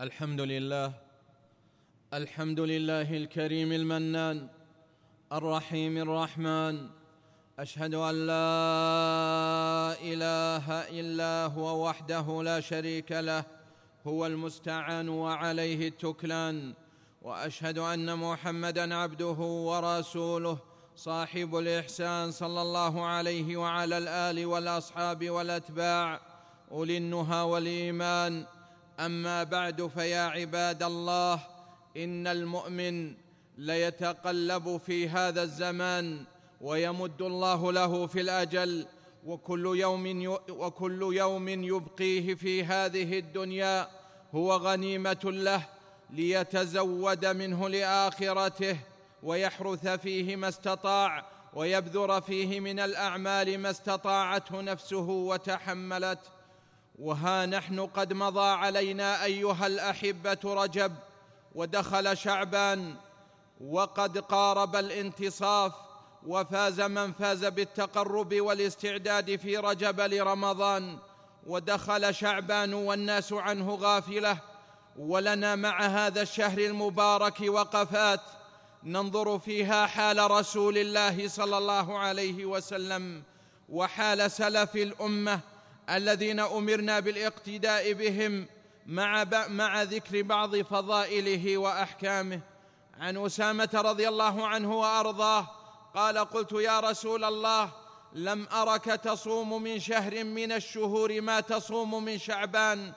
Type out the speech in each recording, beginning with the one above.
الحمد لله الحمد لله الكريم المنان الرحيم الرحمن أشهد أن لا إله إلا هو وحده لا شريك له هو المستعان وعليه التكلان وأشهد أن محمدا عبده ورسوله صاحب الإحسان صلى الله عليه وعلى الآل والأصحاب والأتباع أولي النهى والإيمان أما بعد فيا عباد الله إن المؤمن ليتقلب في هذا الزمان ويمد الله له في الأجل وكل يوم وكل يوم يبقيه في هذه الدنيا هو غنيمة له ليتزود منه لآخرته ويحرث فيه ما استطاع ويبذر فيه من الأعمال ما استطاعته نفسه وتحملته وها نحن قد مضى علينا أيها الأحبة رجب ودخل شعبان وقد قارب الانتصاف وفاز من فاز بالتقرب والاستعداد في رجب لرمضان ودخل شعبان والناس عنه غافلة ولنا مع هذا الشهر المبارك وقفات ننظر فيها حال رسول الله صلى الله عليه وسلم وحال سلف الأمة الذين أمرنا بالاقتداء بهم مع, مع ذكر بعض فضائله وأحكامه. عن أسامة رضي الله عنه وأرضاه قال قلت يا رسول الله لم أرك تصوم من شهر من الشهور ما تصوم من شعبان.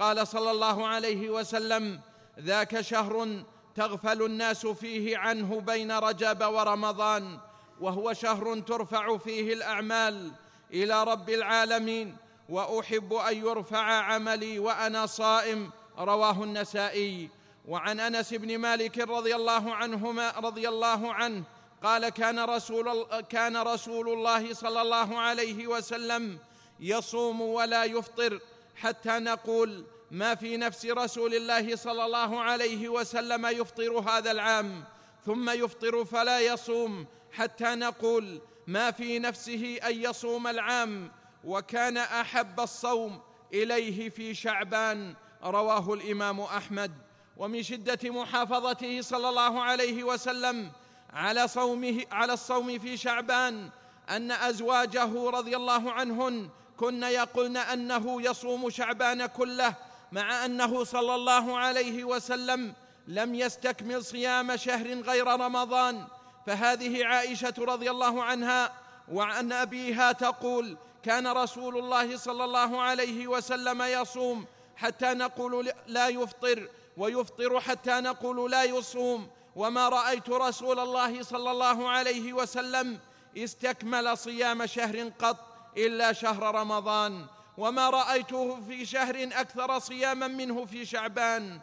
قال صلى الله عليه وسلم ذاك شهر تغفل الناس فيه عنه بين رجب ورمضان وهو شهر ترفع فيه الأعمال إلى رب العالمين. وأحب أن يرفع عملي وأنا صائم. رواه النسائي. وعن أنس بن مالك رضي الله عنهما رضي الله عنه قال كان رسول كان رسول الله صلى الله عليه وسلم يصوم ولا يفطر حتى نقول ما في نفس رسول الله صلى الله عليه وسلم يفطر هذا العام. ثم يفطر فلا يصوم حتى نقول ما في نفسه أن يصوم العام. وكان أحب الصوم إليه في شعبان رواه الإمام أحمد. ومن شدة محافظته صلى الله عليه وسلم على صومه على الصوم في شعبان أن أزواجه رضي الله عنهن كن يقولن أنه يصوم شعبان كله مع أنه صلى الله عليه وسلم لم يستكمل صيام شهر غير رمضان. فهذه عائشة رضي الله عنها وعن أبيها تقول كان رسول الله صلى الله عليه وسلم يصوم حتى نقول لا يفطر ويفطر حتى نقول لا يصوم. وما رأيت رسول الله صلى الله عليه وسلم استكمل صيام شهر قط إلا شهر رمضان. وما رأيته في شهر أكثر صياما منه في شعبان.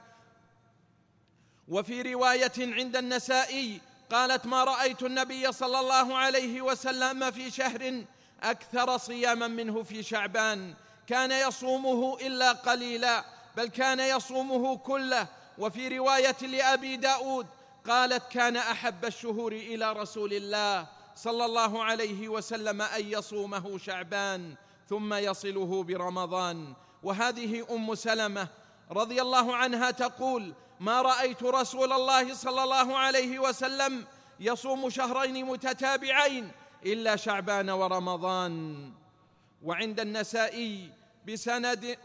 وفي رواية عند النسائي قالت ما رأيت النبي صلى الله عليه وسلم في شهر أكثر صياما منه في شعبان. كان يصومه إلا قليلا بل كان يصومه كله. وفي رواية لأبي داود قالت كان أحب الشهور إلى رسول الله صلى الله عليه وسلم أن يصومه شعبان ثم يصله برمضان. وهذه أم سلمة رضي الله عنها تقول ما رأيت رسول الله صلى الله عليه وسلم يصوم شهرين متتابعين إلا شعبان ورمضان. وعند النسائي بسند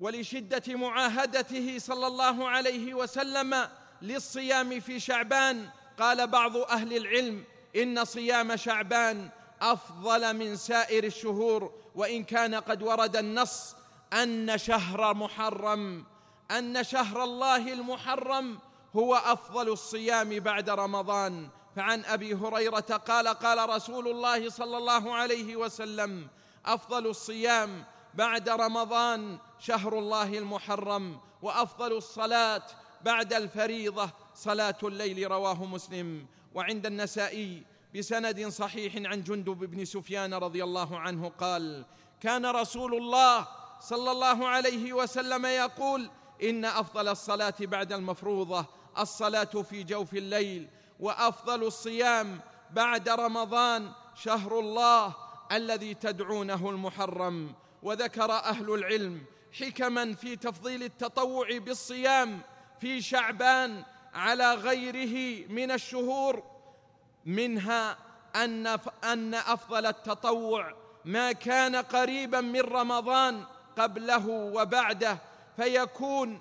ولشدة معاهدته صلى الله عليه وسلم للصيام في شعبان قال بعض أهل العلم إن صيام شعبان أفضل من سائر الشهور وإن كان قد ورد النص أن شهر محرم أن شهر الله المحرم هو أفضل الصيام بعد رمضان. فعن أبي هريرة قال قال رسول الله صلى الله عليه وسلم أفضل الصيام بعد رمضان شهر الله المحرم وأفضل الصلاة بعد الفريضة صلاة الليل رواه مسلم. وعند النسائي بسند صحيح عن جندب بن سفيان رضي الله عنه قال كان رسول الله صلى الله عليه وسلم يقول إن أفضل الصلاة بعد المفروضة الصلاة في جوف الليل وأفضل الصيام بعد رمضان شهر الله الذي تدعونه المحرم. وذكر أهل العلم حكما في تفضيل التطوع بالصيام في شعبان على غيره من الشهور منها أن أن أفضل التطوع ما كان قريبا من رمضان قبله وبعده فيكون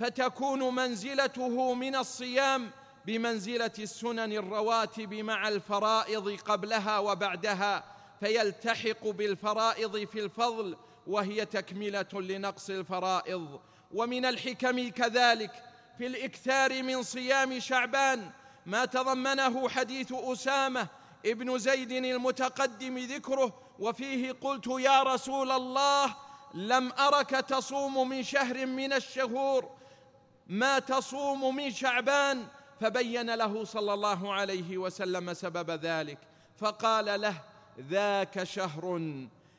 فتكون منزلته من الصيام بمنزلة السنن الرواتب مع الفرائض قبلها وبعدها فيلتحق بالفرائض في الفضل وهي تكملة لنقص الفرائض. ومن الحكم كذلك في الإكثار من صيام شعبان ما تضمنه حديث أسامة ابن زيد المتقدم ذكره وفيه قلت يا رسول الله لم أرك تصوم من شهر من الشهور ما تصوم من شعبان فبين له صلى الله عليه وسلم سبب ذلك فقال له ذاك شهر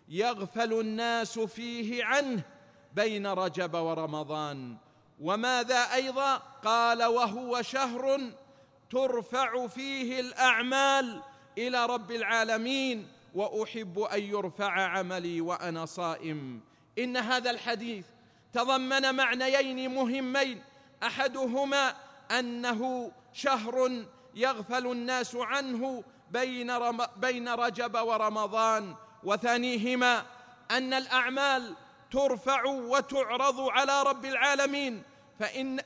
يغفل الناس فيه عنه بين رجب ورمضان وماذا أيضا؟ قال وهو شهر ترفع فيه الأعمال إلى رب العالمين وأحب أن يرفع عملي وأنا صائم. إن هذا الحديث تضمن معنيين مهمين أحدهما أنه شهر يغفل الناس عنه بين, بين رجب ورمضان. وثانيهما أن الأعمال ترفع وتعرض على رب العالمين. فان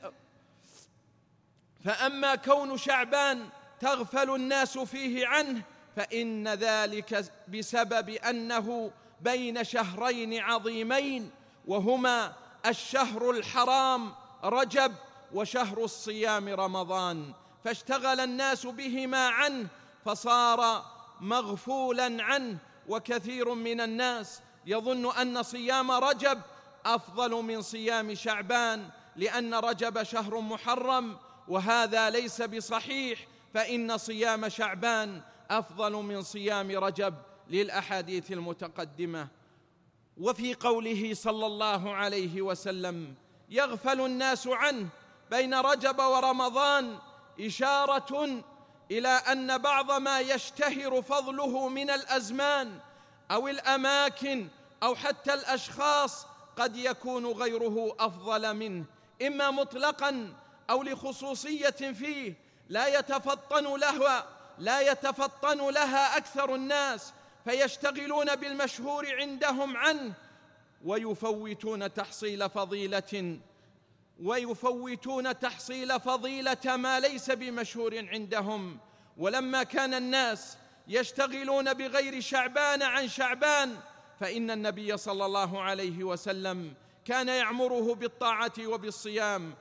فأما كون شعبان تغفل الناس فيه عنه فإن ذلك بسبب أنه بين شهرين عظيمين وهما الشهر الحرام رجب وشهر الصيام رمضان فاشتغل الناس بهما عنه فصار مغفولا عنه وكثير من الناس يظن أن صيام رجب أفضل من صيام شعبان لأن رجب شهر محرم وهذا ليس بصحيح فإن صيام شعبان أفضل من صيام رجب للأحاديث المتقدمة. وفي قوله صلى الله عليه وسلم يغفل الناس عنه بين رجب ورمضان إشارة إلى أن بعض ما يشتهر فضله من الأزمان أو الأماكن أو حتى الأشخاص قد يكون غيره أفضل منه إما مطلقا أو لخصوصية فيه لا يتفطن لها لا يتفطن لها أكثر الناس فيشتغلون بالمشهور عندهم عنه ويفوتون تحصيل فضيلة ويفوتون تحصيل فضيلة ما ليس بمشهور عندهم. ولما كان الناس يشتغلون بغير شعبان عن شعبان فإن النبي صلى الله عليه وسلم كان يعمره بالطاعة وبالصيام.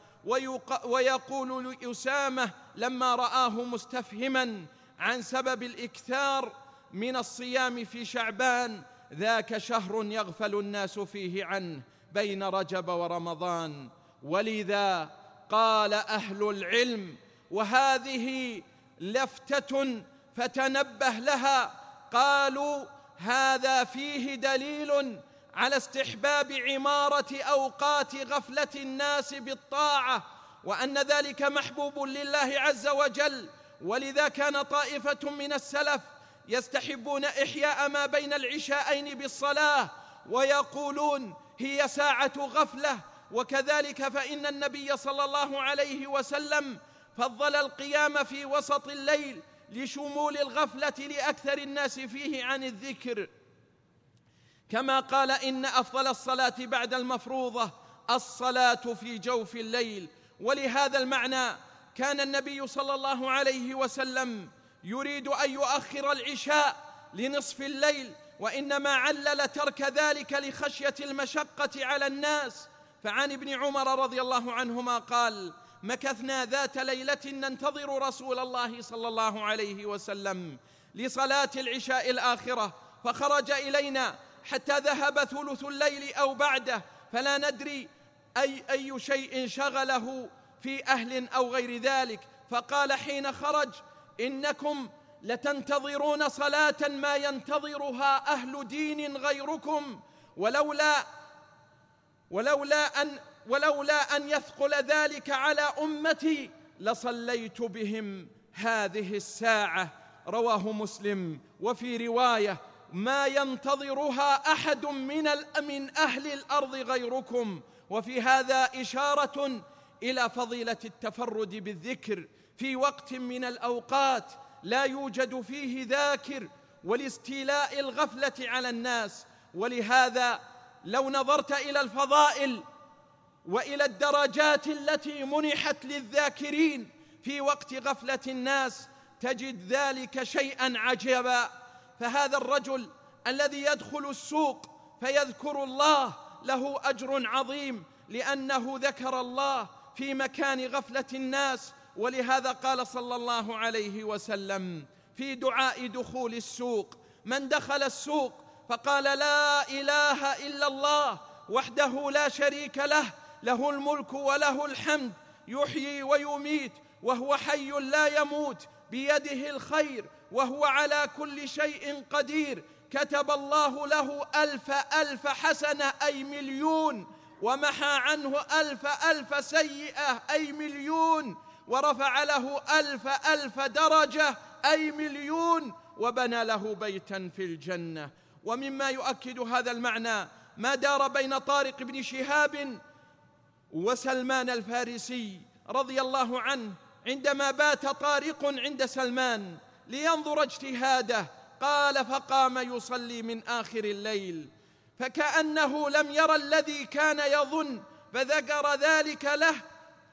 ويقول لأسامة لما رآه مستفهما عن سبب الإكثار من الصيام في شعبان ذاك شهر يغفل الناس فيه عنه بين رجب ورمضان. ولذا قال أهل العلم وهذه لفتة فتنبه لها قالوا هذا فيه دليل على استحباب عمارة أوقات غفلة الناس بالطاعة وأن ذلك محبوب لله عز وجل. ولذا كان طائفة من السلف يستحبون إحياء ما بين العشاءين بالصلاة ويقولون هي ساعة غفلة وكذلك فإن النبي صلى الله عليه وسلم فضل القيام في وسط الليل لشمول الغفلة لأكثر الناس فيه عن الذكر. كما قال إن أفضل الصلاة بعد المفروضة الصلاة في جوف الليل. ولهذا المعنى كان النبي صلى الله عليه وسلم يريد أن يؤخر العشاء لنصف الليل وإنما علل ترك ذلك لخشية المشقة على الناس فعن ابن عمر رضي الله عنهما قال مكثنا ذات ليلة ننتظر رسول الله صلى الله عليه وسلم لصلاة العشاء الآخرة فخرج إلينا حتى ذهب ثلث الليل أو بعده فلا ندري أي أي شيء شغله في أهل أو غير ذلك فقال حين خرج إنكم لتنتظرون صلاة ما ينتظرها أهل دين غيركم ولولا ولولا أن ولولا أن يثقل ذلك على أمتي لصليت بهم هذه الساعة. رواه مسلم. وفي رواية ما ينتظرها أحد من من أهل الأرض غيركم. وفي هذا إشارة إلى فضيلة التفرد بالذكر. في وقت من الأوقات لا يوجد فيه ذاكر ولاستيلاء الغفلة على الناس. ولهذا لو نظرت إلى الفضائل وإلى الدرجات التي منحت للذاكرين في وقت غفلة الناس تجد ذلك شيئا عجبا. فهذا الرجل الذي يدخل السوق فيذكر الله له أجر عظيم لأنه ذكر الله في مكان غفلة الناس. ولهذا قال صلى الله عليه وسلم في دعاء دخول السوق من دخل السوق فقال لا إله إلا الله وحده لا شريك له له الملك وله الحمد يحيي ويميت وهو حي لا يموت بيده الخير وهو على كل شيء قدير. كتب الله له ألف ألف حسنة أي مليون ومحى عنه ألف ألف سيئة أي مليون ورفع له ألف ألف درجة أي مليون وبنى له بيتا في الجنة. ومما يؤكد هذا المعنى ما دار بين طارق بن شهاب وسلمان الفارسي رضي الله عنه عندما بات طارق عند سلمان لينظر اجتهاده قال فقام يصلي من آخر الليل فكأنه لم ير الذي كان يظن فذكر ذلك له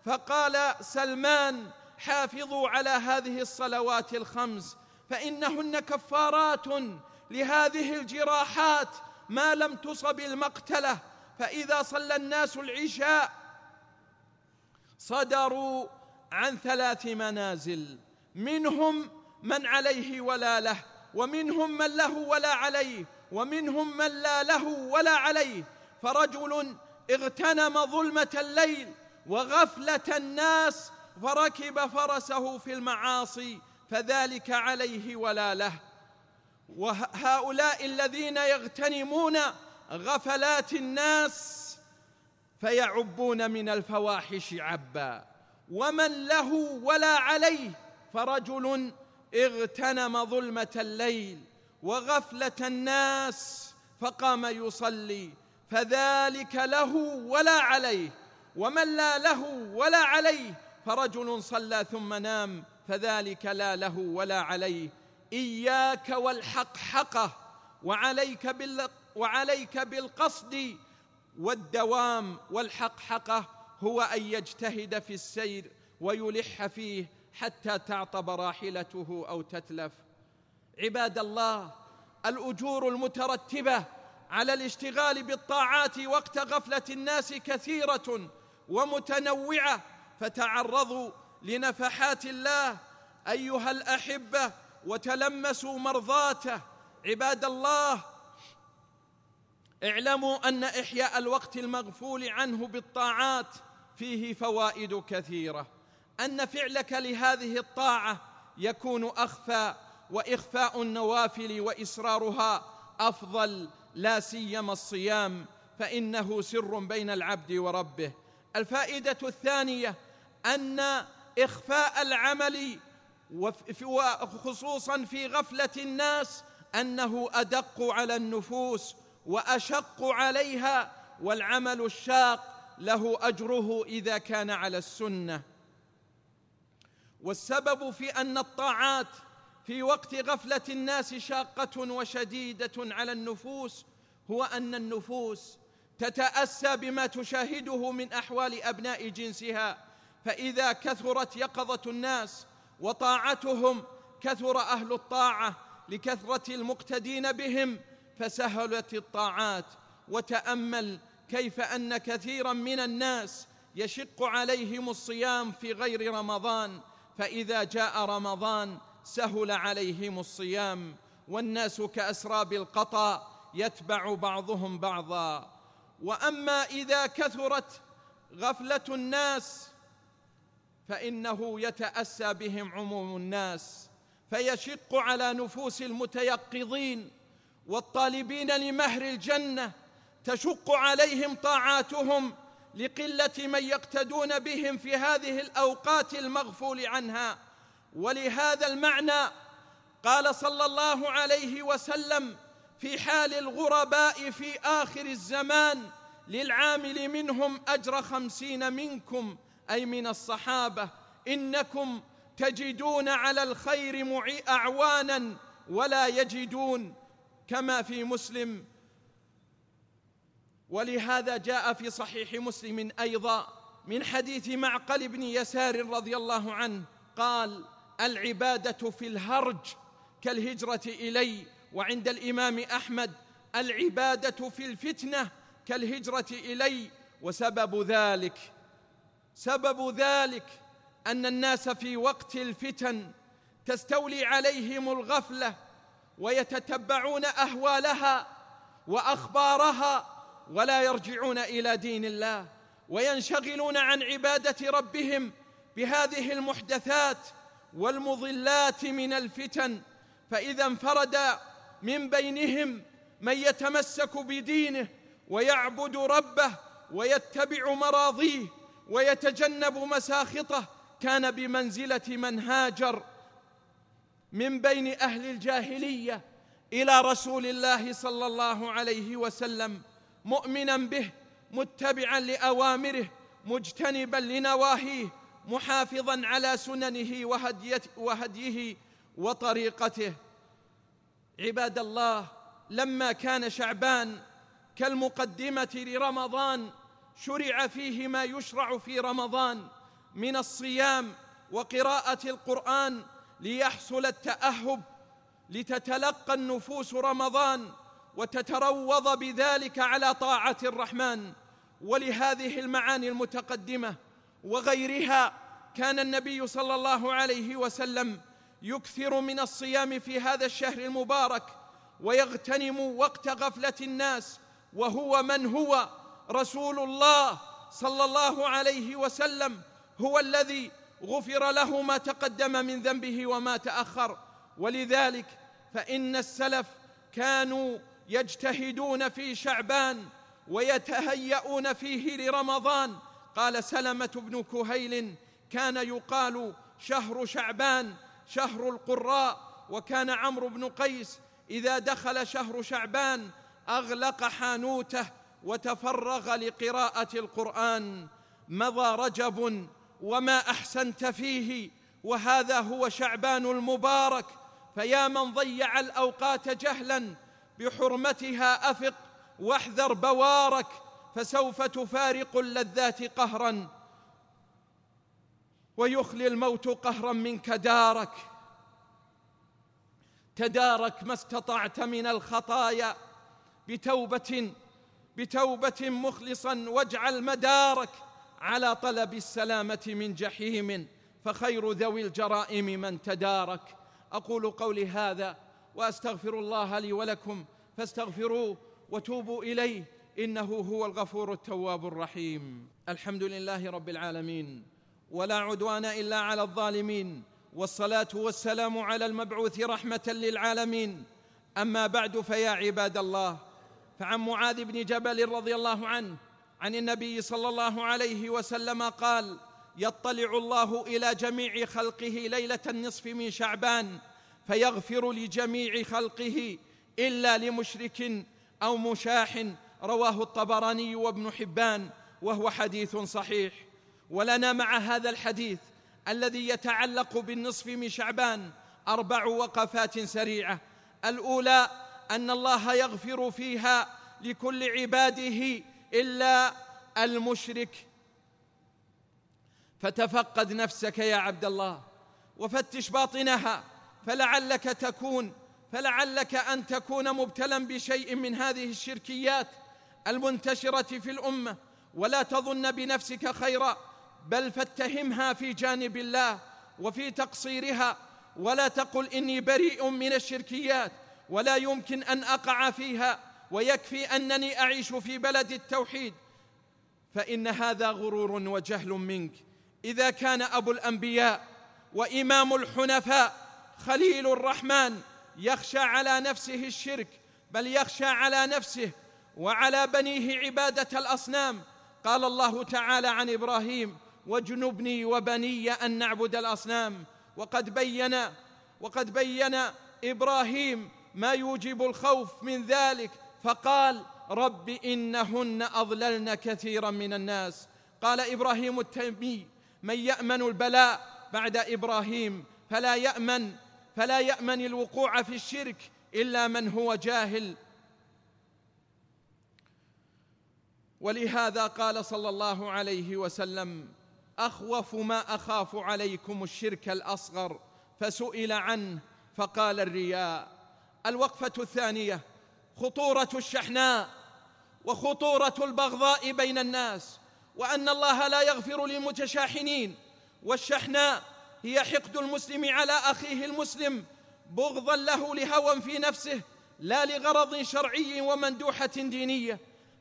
فقال سلمان حافظوا على هذه الصلوات الخمس فإنهن كفارات لهذه الجراحات ما لم تصب المقتلة فإذا صلى الناس العشاء صدروا عن ثلاث منازل منهم من عليه ولا له ومنهم من له ولا عليه ومنهم من لا له ولا عليه. فرجل اغتنم ظلمة الليل وغفلة الناس فركب فرسه في المعاصي فذلك عليه ولا له. وهؤلاء الذين يغتنمون غفلات الناس فيعبون من الفواحش عبا. ومن له ولا عليه فرجل اغتنم ظلمة الليل وغفلة الناس فقام يصلي. فذلك له ولا عليه. ومن لا له ولا عليه فرجل صلى ثم نام. فذلك لا له ولا عليه. إياك والحقحقة وعليك بال وعليك بالقصد والدوام والحقحقة هو أن يجتهد في السير ويلح فيه حتى تعطب راحلته أو تتلف. عباد الله الأجور المترتبة على الاشتغال بالطاعات وقت غفلة الناس كثيرة ومتنوعة فتعرضوا لنفحات الله أيها الأحبة وتلمسوا مرضاته عباد الله. اعلموا أن إحياء الوقت المغفول عنه بالطاعات فيه فوائد كثيرة. أن فعلك لهذه الطاعة يكون أخفى وإخفاء النوافل واصرارها أفضل لا سيما الصيام فإنه سر بين العبد وربه. الفائدة الثانية أن إخفاء العمل وخصوصا في غفلة الناس أنه أدق على النفوس وأشق عليها والعمل الشاق له أجره إذا كان على السنة. والسبب في أن الطاعات في وقت غفلة الناس شاقة وشديدة على النفوس هو أن النفوس تتأسى بما تشاهده من أحوال أبناء جنسها فإذا كثرت يقظة الناس وطاعتهم كثر أهل الطاعة لكثرة المقتدين بهم فسهلت الطاعات. وتأمل كيف أن كثيرا من الناس يشق عليهم الصيام في غير رمضان فإذا جاء رمضان سهل عليهم الصيام. والناس كأسراب القطا يتبع بعضهم بعضا. وأما إذا كثرت غفلة الناس فإنه يتأسى بهم عموم الناس فيشق على نفوس المتيقظين والطالبين لمهر الجنة تشق عليهم طاعاتهم لقلة من يقتدون بهم في هذه الأوقات المغفول عنها. ولهذا المعنى قال صلى الله عليه وسلم في حال الغرباء في آخر الزمان للعامل منهم أجر خمسين منكم أي من الصحابة إنكم تجدون على الخير أعوانا ولا يجدون كما في مسلم. ولهذا جاء في صحيح مسلم أيضا من حديث معقل بن يسار رضي الله عنه قال العبادة في الهرج كالهجرة إلي وعند الإمام أحمد العبادة في الفتنة كالهجرة إلي وسبب ذلك سبب ذلك أن الناس في وقت الفتن تستولي عليهم الغفلة ويتتبعون أهوالها وأخبارها ولا يرجعون إلى دين الله وينشغلون عن عبادة ربهم بهذه المحدثات والمضلات من الفتن. فإذا انفرد من بينهم من يتمسك بدينه ويعبد ربه ويتبع مراضيه ويتجنب مساخطه كان بمنزلة من هاجر من بين أهل الجاهلية إلى رسول الله صلى الله عليه وسلم مؤمنا به متبعا لأوامره مجتنبا لنواهيه محافظا على سننه وهديه وطريقته. عباد الله لما كان شعبان كالمقدمة لرمضان شرع فيه ما يشرع في رمضان من الصيام وقراءة القرآن ليحصل التأهب لتتلقى النفوس رمضان وتتروض بذلك على طاعة الرحمن. ولهذه المعاني المتقدمة وغيرها كان النبي صلى الله عليه وسلم يكثر من الصيام في هذا الشهر المبارك ويغتنم وقت غفلة الناس وهو من هو رسول الله صلى الله عليه وسلم هو الذي غفر له ما تقدم من ذنبه وما تأخر. ولذلك فإن السلف كانوا يجتهدون في شعبان ويتهيئون فيه لرمضان. قال سلمة بن كهيل كان يقال شهر شعبان شهر القراء وكان عمرو بن قيس إذا دخل شهر شعبان أغلق حانوته وتفرغ لقراءة القرآن مضى رجب وما أحسنت فيه وهذا هو شعبان المبارك فيا من ضيع الأوقات جهلا بحرمتها أفق واحذر بوارك فسوف تفارق اللذات قهرا ويخلي الموت قهرا منك دارك. تدارك ما استطعت من الخطايا بتوبة بتوبة مخلصا واجعل مدارك على طلب السلامة من جحيم فخير ذوي الجرائم من تدارك. أقول قولي هذا وأستغفر الله لي ولكم فاستغفروه وتوبوا إليه إنه هو الغفور التواب الرحيم. الحمد لله رب العالمين ولا عدوان إلا على الظالمين والصلاة والسلام على المبعوث رحمة للعالمين. أما بعد فيا عباد الله فعن معاذ بن جبل رضي الله عنه عن النبي صلى الله عليه وسلم قال يطلع الله إلى جميع خلقه ليلة النصف من شعبان فيغفر لجميع خلقه إلا لمشرك أو مشاح رواه الطبراني وابن حبان وهو حديث صحيح. ولنا مع هذا الحديث الذي يتعلق بالنصف من شعبان أربع وقفات سريعة الأولى أن الله يغفر فيها لكل عباده إلا المشرك. فتفقد نفسك يا عبد الله وفتش باطنها فلعلك تكون فلعلك أن تكون مبتلا بشيء من هذه الشركيات المنتشرة في الأمة. ولا تظن بنفسك خيرا بل فاتهمها في جانب الله وفي تقصيرها. ولا تقل إني بريء من الشركيات. ولا يمكن أن أقع فيها ويكفي أنني أعيش في بلد التوحيد. فإن هذا غرور وجهل منك. إذا كان أبو الأنبياء وإمام الحنفاء خليل الرحمن يخشى على نفسه الشرك بل يخشى على نفسه وعلى بنيه عبادة الأصنام. قال الله تعالى عن إبراهيم واجنبني وبني أن نعبد الأصنام وقد بين وقد بين إبراهيم ما يوجب الخوف من ذلك؟ فقال رب إنهن أضللن كثيرا من الناس. قال إبراهيم التيمي من يأمن البلاء بعد إبراهيم فلا يأمن فلا يأمن الوقوع في الشرك إلا من هو جاهل. ولهذا قال صلى الله عليه وسلم أخوف ما أخاف عليكم الشرك الأصغر. فسئل عنه فقال الرياء. الوقفة الثانية خطورة الشحناء وخطورة البغضاء بين الناس وأن الله لا يغفر للمتشاحنين. والشحناء هي حقد المسلم على أخيه المسلم بغضا له لهوى في نفسه لا لغرض شرعي ومندوحة دينية.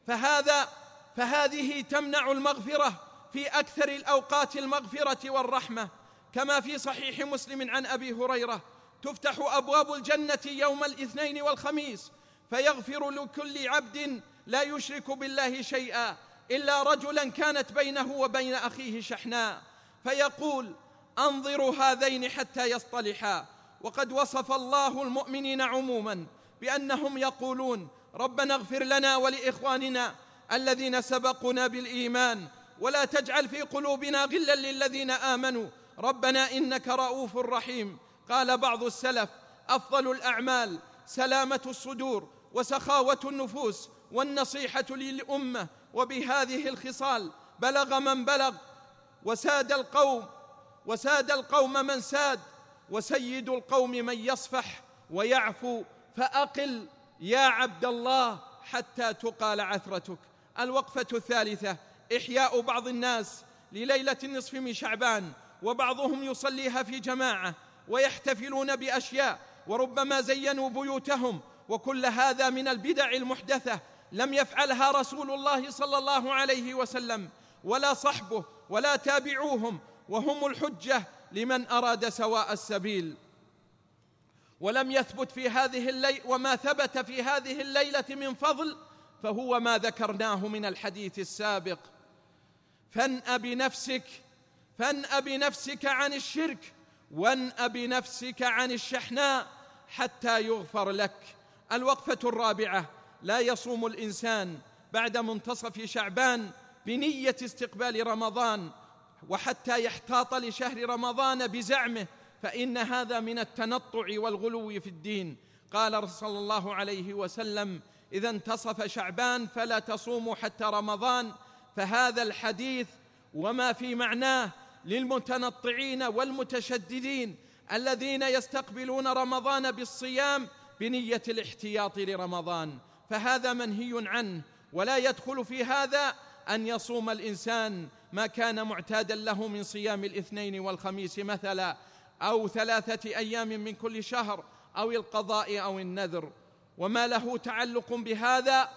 فهذا فهذه تمنع المغفرة في أكثر الأوقات المغفرة والرحمة كما في صحيح مسلم عن أبي هريرة تفتح أبواب الجنة يوم الاثنين والخميس فيغفر لكل عبد لا يشرك بالله شيئا إلا رجلا كانت بينه وبين أخيه شحناء. فيقول انظروا هذين حتى يصطلحا. وقد وصف الله المؤمنين عموما بأنهم يقولون ربنا اغفر لنا ولإخواننا الذين سبقونا بالإيمان ولا تجعل في قلوبنا غلا للذين آمنوا. ربنا إنك رؤوف رحيم. قال بعض السلف أفضل الأعمال سلامة الصدور وسخاوة النفوس والنصيحة للأمة وبهذه الخصال. بلغ من بلغ وساد القوم وساد القوم من ساد وسيد القوم من يصفح ويعفو. فأقل يا عبد الله حتى تقال عثرتك. الوقفة الثالثة إحياء بعض الناس لليلة النصف من شعبان وبعضهم يصليها في جماعة. ويحتفلون بأشياء وربما زينوا بيوتهم وكل هذا من البدع المحدثة لم يفعلها رسول الله صلى الله عليه وسلم ولا صحبه ولا تابعوهم وهم الحجة لمن أراد سواء السبيل. ولم يثبت في هذه الليل وما ثبت في هذه الليلة من فضل فهو ما ذكرناه من الحديث السابق. فانأ بنفسك فانأ بنفسك عن الشرك وانأ بنفسك عن الشحناء حتى يغفر لك. الوقفة الرابعة لا يصوم الإنسان بعد منتصف شعبان بنية استقبال رمضان وحتى يحتاط لشهر رمضان بزعمه فإن هذا من التنطع والغلو في الدين. قال صلى الله عليه وسلم إذا انتصف شعبان فلا تصوموا حتى رمضان فهذا الحديث وما في معناه للمتنطعين والمتشددين الذين يستقبلون رمضان بالصيام بنية الاحتياط لرمضان. فهذا منهي عنه ولا يدخل في هذا أن يصوم الإنسان ما كان معتادا له من صيام الاثنين والخميس مثلا أو ثلاثة أيام من كل شهر أو القضاء أو النذر. وما له تعلق بهذا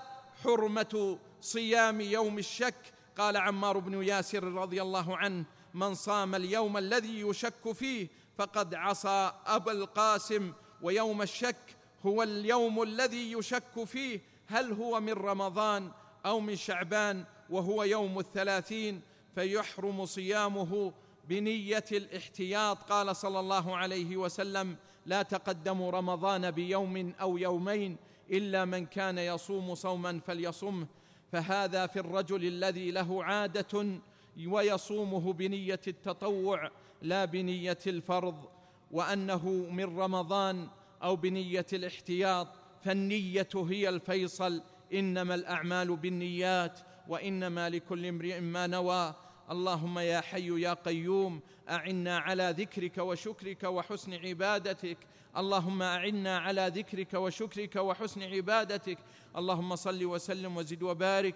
حرمة صيام يوم الشك قال عمار بن ياسر رضي الله عنه. من صام اليوم الذي يشك فيه فقد عصى ابا القاسم. ويوم الشك هو اليوم الذي يشك فيه. هل هو من رمضان أو من شعبان وهو يوم الثلاثين؟ فيحرم صيامه بنية الاحتياط. قال صلى الله عليه وسلم لا تقدموا رمضان بيوم أو يومين إلا من كان يصوم صوما فليصمه. فهذا في الرجل الذي له عادة ويصومه بنية التطوع لا بنية الفرض. وأنه من رمضان أو بنية الاحتياط فالنية هي الفيصل. إنما الأعمال بالنيات وإنما لكل امرئ ما نوى. اللهم يا حي يا قيوم أعنا على ذكرك وشكرك وحسن عبادتك. اللهم أعنا على ذكرك وشكرك وحسن عبادتك. اللهم صل وسلم وزد وبارك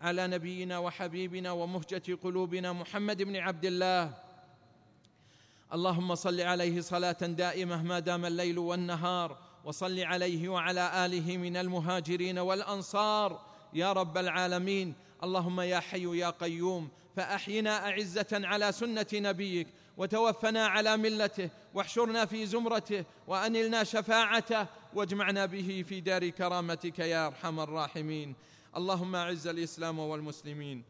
على نبينا وحبيبنا ومهجة قلوبنا محمد بن عبد الله. اللهم صل عليه صلاة دائمة ما دام الليل والنهار وصل عليه وعلى آله من المهاجرين والأنصار. يا رب العالمين اللهم يا حي يا قيوم فأحينا أعزة على سنة نبيك وتوفنا على ملته واحشرنا في زمرته وأنلنا شفاعته واجمعنا به في دار كرامتك يا أرحم الراحمين. اللهم أعز الإسلام والمسلمين.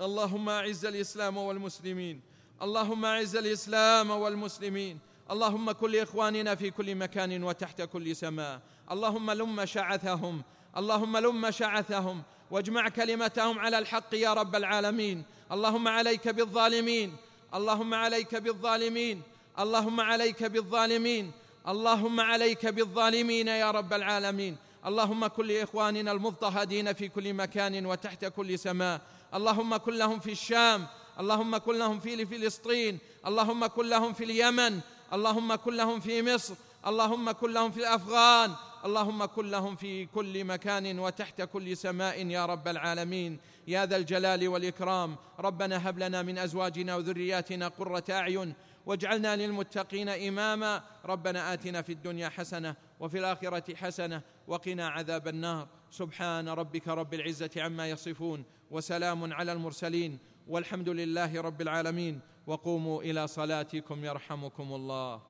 اللهم أعز الإسلام والمسلمين. اللهم أعز الإسلام والمسلمين. اللهم كن لاخواننا في كل مكان وتحت كل سماء. اللهم لم شعثهم. اللهم لم شعثهم. واجمع كلمتهم على الحق يا رب العالمين. اللهم عليك بالظالمين. اللهم عليك بالظالمين. اللهم عليك بالظالمين. اللهم عليك بالظالمين يا رب العالمين. اللهم كن لاخواننا المضطهدين في كل مكان وتحت كل سماء. اللهم كن لهم في الشام. اللهم كن لهم في فلسطين. اللهم كن لهم في اليمن. اللهم كن لهم في مصر. اللهم كن لهم في الأفغان. اللهم كن لهم في كل مكان وتحت كل سماء يا رب العالمين. يا ذا الجلال والإكرام. ربنا هب لنا من أزواجنا وذرياتنا قرة أعين واجعلنا للمتقين إماما. ربنا آتنا في الدنيا حسنة وفي الآخرة حسنة وقنا عذاب النار. سبحان ربك رب العزة عما يصفون وسلام على المرسلين والحمد لله رب العالمين. وقوموا إلى صلاتكم يرحمكم الله.